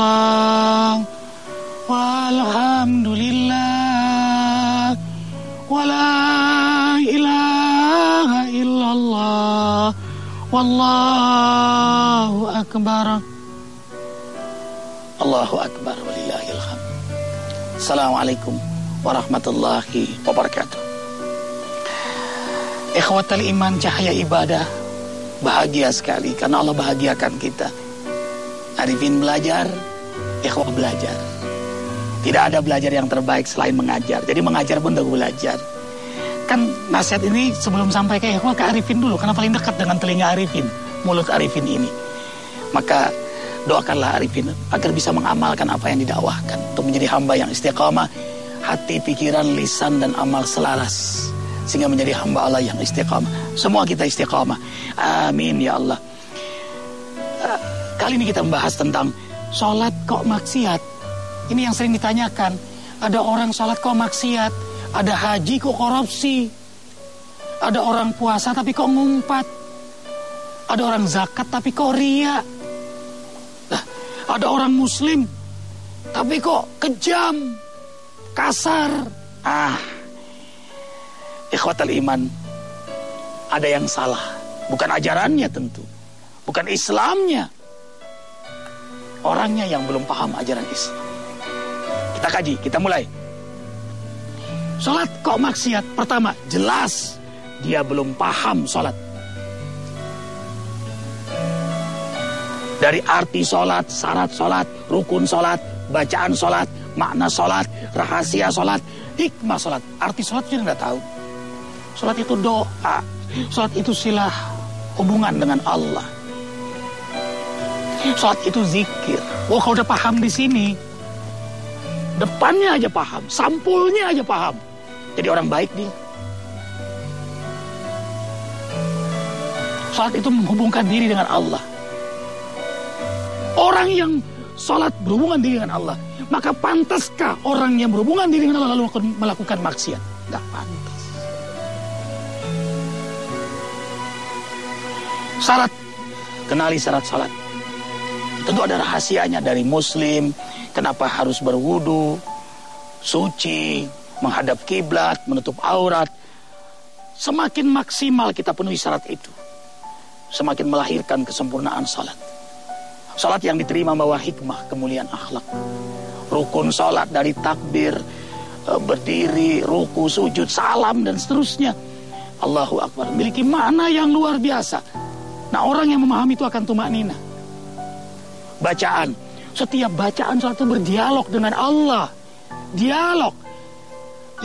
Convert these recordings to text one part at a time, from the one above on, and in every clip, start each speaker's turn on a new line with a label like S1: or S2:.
S1: Subhanallah walhamdulillah. Wala ilaha illallah. Wallahu akbar. Allahu akbar walillahil hamd. Assalamualaikum warahmatullahi wabarakatuh. Ikhwatal iman cahaya ibadah. Bahagia sekali karena Allah bahagiakan kita. Arifin belajar, ikhwah belajar. Tidak ada belajar yang terbaik selain mengajar. Jadi mengajar pun untuk belajar. Kan nasihat ini sebelum sampai ke ikhwah ke Arifin dulu. Karena paling dekat dengan telinga Arifin. Mulut Arifin ini. Maka doakanlah Arifin agar bisa mengamalkan apa yang didakwahkan. Untuk menjadi hamba yang istiqamah. Hati, pikiran, lisan, dan amal selaras. Sehingga menjadi hamba Allah yang istiqamah. Semua kita istiqamah. Amin ya Allah. Kali ini kita membahas tentang sholat kok maksiat. Ini yang sering ditanyakan. Ada orang sholat kok maksiat. Ada haji kok korupsi. Ada orang puasa tapi kok ngumpat. Ada orang zakat tapi kok ria. Nah, ada orang muslim tapi kok kejam. Kasar. Ah. Ikhwatal iman. Ada yang salah. Bukan ajarannya tentu. Bukan Islamnya orangnya yang belum paham ajaran Islam. Kita kaji, kita mulai. Sholat kok maksiat? Pertama, jelas dia belum paham sholat. Dari arti sholat, syarat sholat, rukun sholat, bacaan sholat, makna sholat, rahasia sholat, hikmah sholat. Arti sholat dia nggak tahu. Sholat itu doa, sholat itu silah hubungan dengan Allah. Sholat itu zikir. Wah kalau udah paham di sini, depannya aja paham, sampulnya aja paham. Jadi orang baik dia. Sholat itu menghubungkan diri dengan Allah. Orang yang sholat berhubungan diri dengan Allah, maka pantaskah orang yang berhubungan diri dengan Allah lalu melakukan maksiat? Gak pantas. Syarat, kenali syarat sholat. Tentu ada rahasianya dari muslim, kenapa harus berwudu, suci, menghadap kiblat, menutup aurat. Semakin maksimal kita penuhi syarat itu, semakin melahirkan kesempurnaan salat. Salat yang diterima bawa hikmah, kemuliaan akhlak. Rukun salat dari takbir, berdiri, ruku, sujud, salam, dan seterusnya. Allahu Akbar. Memiliki makna yang luar biasa. Nah orang yang memahami itu akan tumak nina. Bacaan. Setiap bacaan salat itu berdialog dengan Allah. Dialog.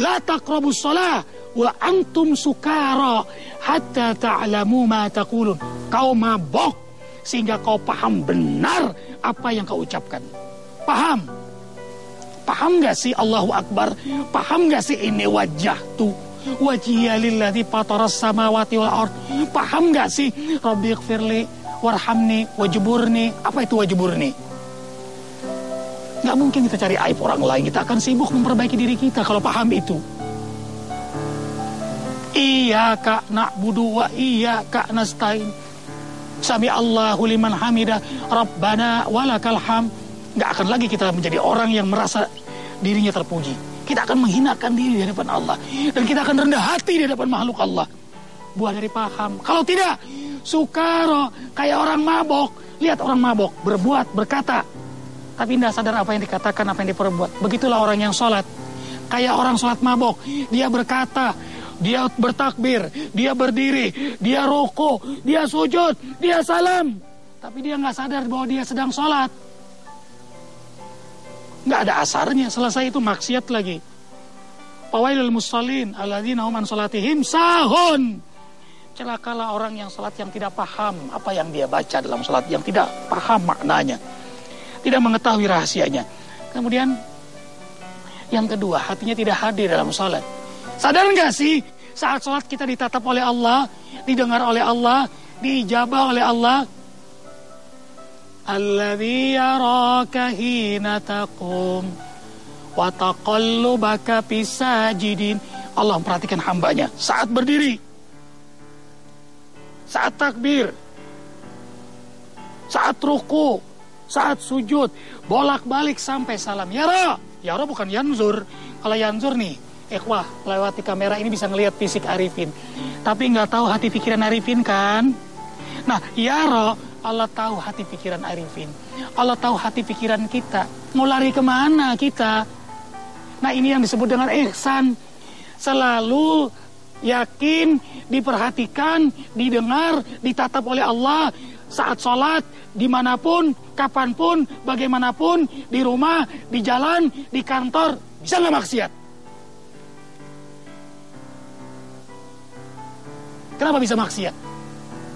S1: La taqrabus salah wa antum sukara hatta ta'lamu ma taqulun. Kau mabok sehingga kau paham benar apa yang kau ucapkan. Paham? Paham gak sih Allahu Akbar? Paham gak sih ini wajah tuh? Wajhiya lilladzi fataras samawati wal ard. Paham gak sih? Rabbi ighfirli warhamni wajburni. Apa itu wajburni? Gak mungkin kita cari aib orang lain. Kita akan sibuk memperbaiki diri kita kalau paham itu. Iya kak na'budu wa iya kak nasta'in. Sami Allahu liman hamidah. Rabbana walakal ham. Gak akan lagi kita menjadi orang yang merasa dirinya terpuji. Kita akan menghinakan diri di hadapan Allah. Dan kita akan rendah hati di hadapan makhluk Allah. Buah dari paham. Kalau tidak, sukaro. Kayak orang mabok. Lihat orang mabok. Berbuat, berkata. Tapi tidak sadar apa yang dikatakan, apa yang diperbuat. Begitulah orang yang sholat. Kayak orang sholat mabok. Dia berkata, dia bertakbir, dia berdiri, dia rokok, dia sujud, dia salam. Tapi dia nggak sadar bahwa dia sedang sholat. Nggak ada asarnya, selesai itu maksiat lagi. Pawailul musallin alladzina hum salatihim sahun. Celakalah orang yang salat yang tidak paham apa yang dia baca dalam salat, yang tidak paham maknanya. Tidak mengetahui rahasianya. Kemudian yang kedua, hatinya tidak hadir dalam salat. Sadar nggak sih saat sholat kita ditatap oleh Allah, didengar oleh Allah, diijabah oleh Allah. Alladzi yaraka hina taqum wa taqallubaka fisajidin. Allah memperhatikan hambanya saat berdiri. Saat takbir. Saat ruku. saat sujud, bolak-balik sampai salam. Ya roh, ya roh bukan yanzur. Kalau yanzur nih, ikhwah lewati kamera ini bisa ngelihat fisik Arifin. Tapi nggak tahu hati pikiran Arifin kan? Nah, ya roh, Allah tahu hati pikiran Arifin. Allah tahu hati pikiran kita. Mau lari ke mana kita? Nah ini yang disebut dengan ihsan. Selalu yakin, diperhatikan, didengar, ditatap oleh Allah saat sholat, di mana pun, kapan pun, bagaimanapun, di rumah, di jalan, di kantor, nggak maksiat? Kenapa bisa maksiat?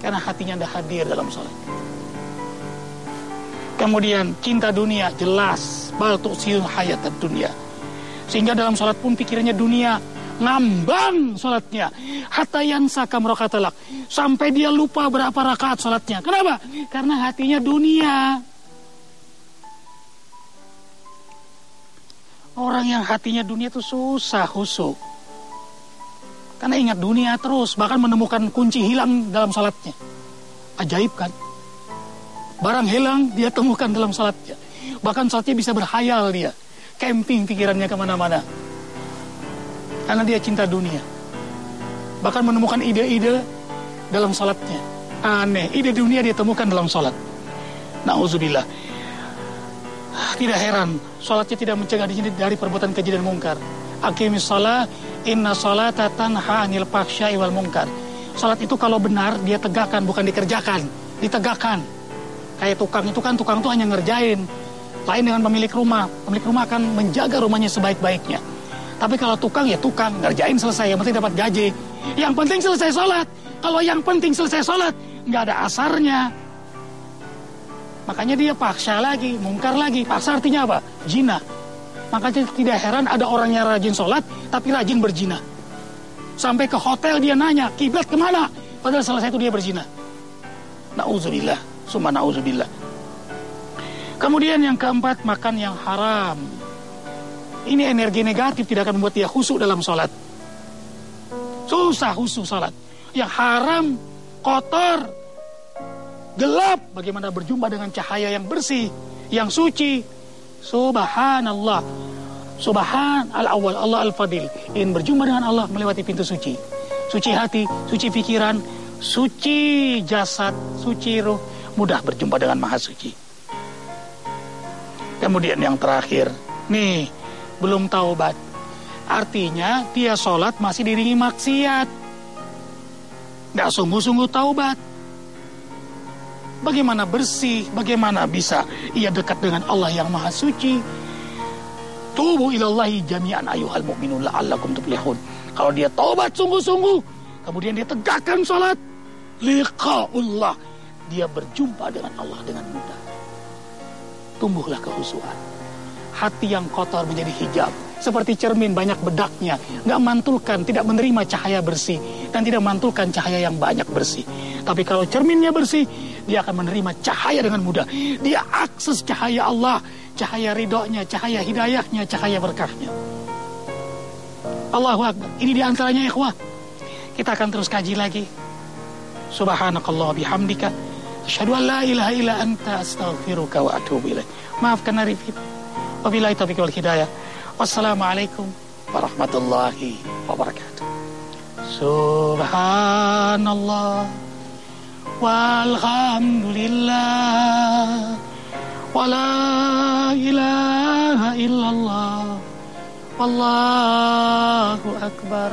S1: Karena hatinya tidak hadir dalam sholat. Kemudian cinta dunia jelas, bal tu'siyul hayat dunia. Sehingga dalam sholat pun pikirannya dunia, ngambang sholatnya. Hatta yang sakam rokatalak. Sampai dia lupa berapa rakaat sholatnya. Kenapa? Karena hatinya dunia. Orang yang hatinya dunia itu susah husuk. Karena ingat dunia terus, bahkan menemukan kunci hilang dalam salatnya. Ajaib kan? Barang hilang dia temukan dalam salatnya. Bahkan salatnya bisa berhayal dia. Camping pikirannya ke mana-mana. Karena dia cinta dunia. Bahkan menemukan ide-ide dalam salatnya. Aneh, ide dunia dia temukan dalam salat. Nauzubillah. Tidak heran, salatnya tidak mencegah diri dari perbuatan keji dan mungkar. Akimis salat Inna salata tanha anil fahsya'i wal munkar. Salat itu kalau benar dia tegakkan bukan dikerjakan, ditegakkan. Kayak tukang itu kan tukang itu hanya ngerjain. Lain dengan pemilik rumah. Pemilik rumah akan menjaga rumahnya sebaik-baiknya. Tapi kalau tukang ya tukang, ngerjain selesai, yang penting dapat gaji. Yang penting selesai sholat. Kalau yang penting selesai sholat, nggak ada asarnya. Makanya dia paksa lagi, mungkar lagi. Paksa artinya apa? Jina. Makanya tidak heran ada orang yang rajin sholat, tapi rajin berzina. Sampai ke hotel dia nanya, kiblat ke mana? Padahal selesai itu dia berzina. Nauzubillah, summa nauzubillah. Kemudian yang keempat, makan yang haram. Ini energi negatif tidak akan membuat dia khusyuk dalam sholat. Susah khusyuk sholat. Yang haram, kotor, gelap. Bagaimana berjumpa dengan cahaya yang bersih, yang suci. Subhanallah. Subhan al-awwal Allah al-fadil. Ingin berjumpa dengan Allah melewati pintu suci. Suci hati, suci pikiran, suci jasad, suci ruh. Mudah berjumpa dengan maha suci. Kemudian yang terakhir. Nih, belum taubat. Artinya dia sholat masih diringi maksiat. Gak sungguh-sungguh taubat. Bagaimana bersih, bagaimana bisa ia dekat dengan Allah yang maha suci Tubu ilallahi jami'an ayuhal mu'minun la'allakum tuflihun. Kalau dia taubat sungguh-sungguh, kemudian dia tegakkan salat, liqa'ullah. Dia berjumpa dengan Allah dengan mudah. Tumbuhlah kehusuan. Hati yang kotor menjadi hijab. Seperti cermin banyak bedaknya. Nggak mantulkan, tidak menerima cahaya bersih. Dan tidak mantulkan cahaya yang banyak bersih. Tapi kalau cerminnya bersih, dia akan menerima cahaya dengan mudah. Dia akses cahaya Allah cahaya ridhonya, cahaya hidayahnya, cahaya berkahnya. Allahu Akbar. Ini di antaranya ikhwah. Kita akan terus kaji lagi. Subhanakallah bihamdika. Asyhadu an la ilaha illa anta astaghfiruka wa atubu ilaih. Maafkan Arifin. Wabillahi taufiq wal hidayah. Wassalamualaikum warahmatullahi wabarakatuh. Subhanallah walhamdulillah wala ilaha illallah wallahu akbar.